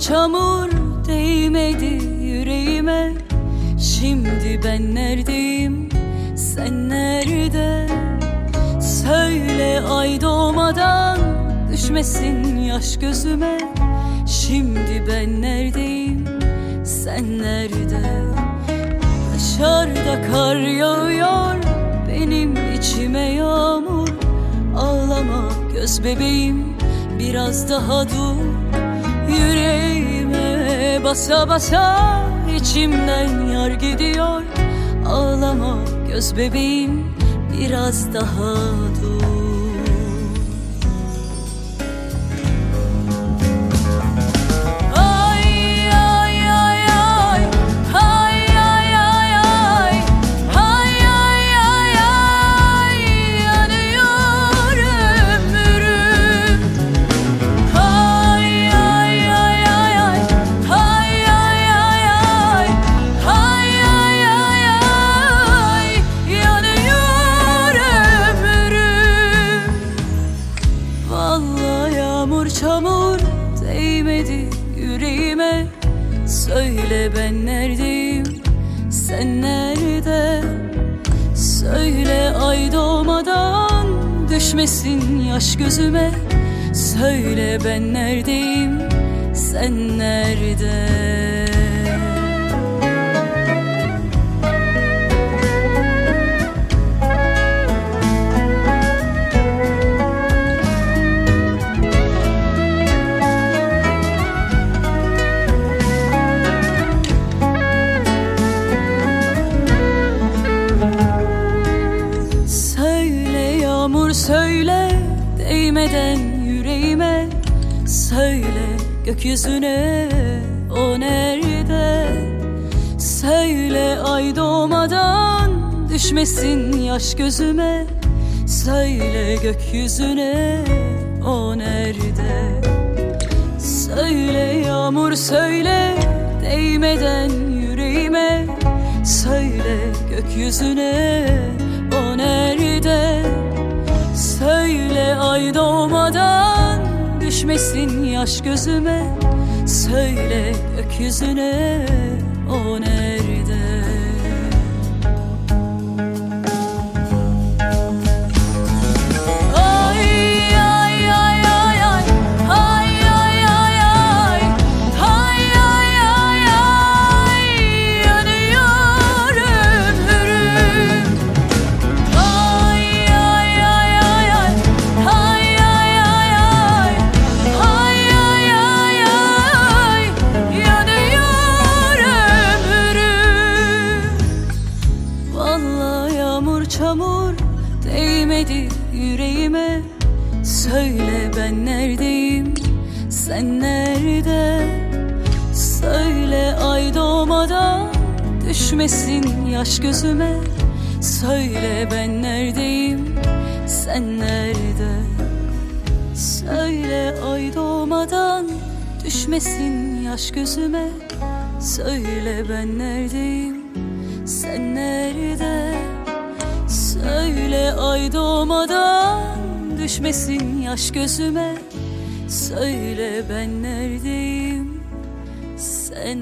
çamur değmedi yüreğime. Şimdi ben neredeyim? Sen nerede? Söyle ay doğmadan düşmesin yaş gözüme. Şimdi ben neredeyim? Sen nerede? Dışarıda kar yağıyor benim içime yağmur. Ağlama göz bebeğim biraz daha dur Yüreğime basa basa içimden yar gidiyor. Ağlama göz bebeğim biraz daha dur değmedi yüreğime. Söyle ben neredeyim sen nerede? Söyle ay doğmadan düşmesin yaş gözüme. Söyle ben neredeyim sen nerede söyle değmeden yüreğime Söyle gökyüzüne o nerede? Söyle ay doğmadan düşmesin yaş gözüme Söyle gökyüzüne o nerede? Söyle yağmur söyle değmeden yüreğime Söyle gökyüzüne düşmesin yaş gözüme. Söyle gökyüzüne o nerede çamur değmedi yüreğime. Söyle ben neredeyim sen nerede? Söyle ay doğmadan düşmesin yaş gözüme. Söyle ben neredeyim sen nerede? Söyle ay doğmadan düşmesin yaş gözüme. Söyle ben neredeyim sen nerede Söyle ay doğmadan düşmesin yaş gözüme. Söyle ben neredeyim? Sen